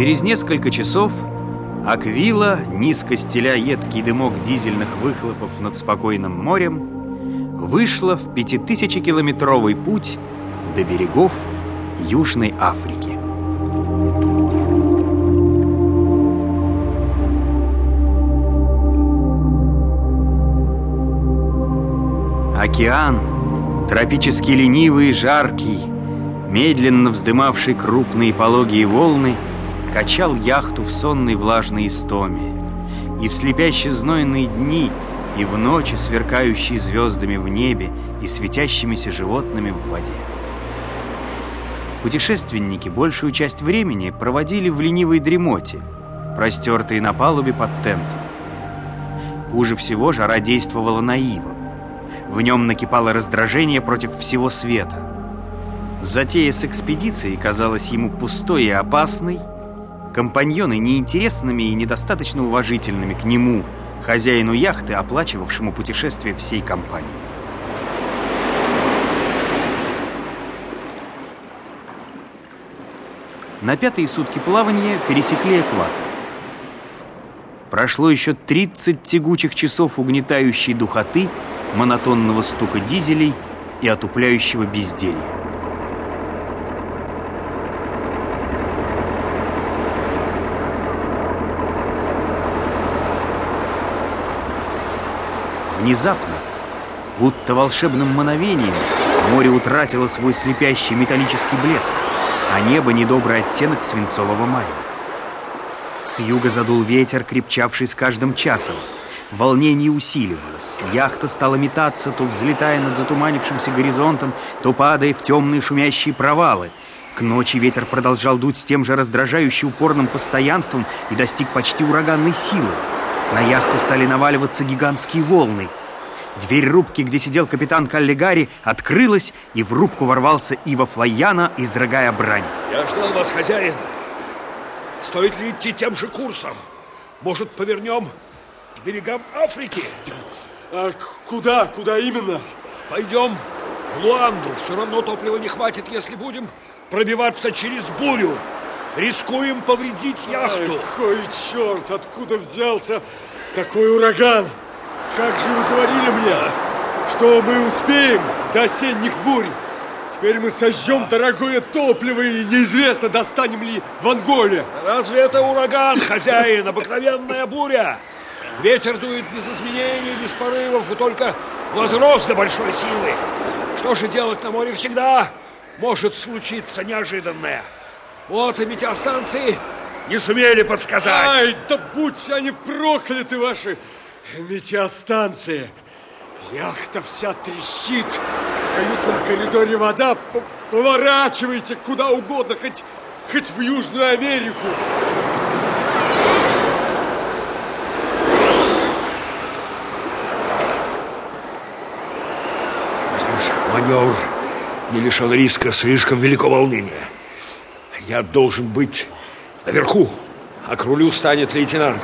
Через несколько часов Аквила, низко стеля едкий дымок дизельных выхлопов над спокойным морем, вышла в пятитысячекилометровый путь до берегов Южной Африки. Океан, тропически ленивый и жаркий, медленно вздымавший крупные пологие волны, качал яхту в сонной влажной истоме. И в слепящие знойные дни, и в ночи, сверкающие звездами в небе и светящимися животными в воде. Путешественники большую часть времени проводили в ленивой дремоте, простертые на палубе под тентом. Хуже всего жара действовала на Ива. В нем накипало раздражение против всего света. Затея с экспедицией казалась ему пустой и опасной, компаньоны неинтересными и недостаточно уважительными к нему, хозяину яхты, оплачивавшему путешествие всей компании. На пятые сутки плавания пересекли экватор. Прошло еще 30 тягучих часов угнетающей духоты – монотонного стука дизелей и отупляющего безделья. Внезапно, будто волшебным мановением, море утратило свой слепящий металлический блеск, а небо недобрый оттенок свинцового марева. С юга задул ветер, крепчавший с каждым часом. Волнение усиливалось. Яхта стала метаться, то взлетая над затуманившимся горизонтом, то падая в темные шумящие провалы. К ночи ветер продолжал дуть с тем же раздражающе упорным постоянством и достиг почти ураганной силы. На яхту стали наваливаться гигантские волны. Дверь рубки, где сидел капитан Каллигари, открылась, и в рубку ворвался Ива Флайяна, изрыгая брань. Я ждал вас, хозяин. Стоит ли идти тем же курсом? Может, повернем к берегам Африки. А куда? Куда именно? Пойдем в Луанду. Все равно топлива не хватит, если будем пробиваться через бурю. Рискуем повредить яхту. Какой черт, откуда взялся такой ураган? Как же вы говорили мне, что мы успеем до осенних бурь? Теперь мы сожжем дорогое топливо и неизвестно, достанем ли в Анголе. Разве это ураган, хозяин? Обыкновенная буря. Ветер дует без изменений, без порывов и только возрос до большой силы. Что же делать на море всегда? Может случиться неожиданное. Вот и метеостанции не сумели подсказать. Ай, да будь они прокляты, ваши метеостанции. Яхта вся трещит. В каютном коридоре вода. Поворачивайте куда угодно, хоть, хоть в Южную Америку. Маневр не лишен риска, слишком велико волнение. Я должен быть наверху, а к рулю станет лейтенант.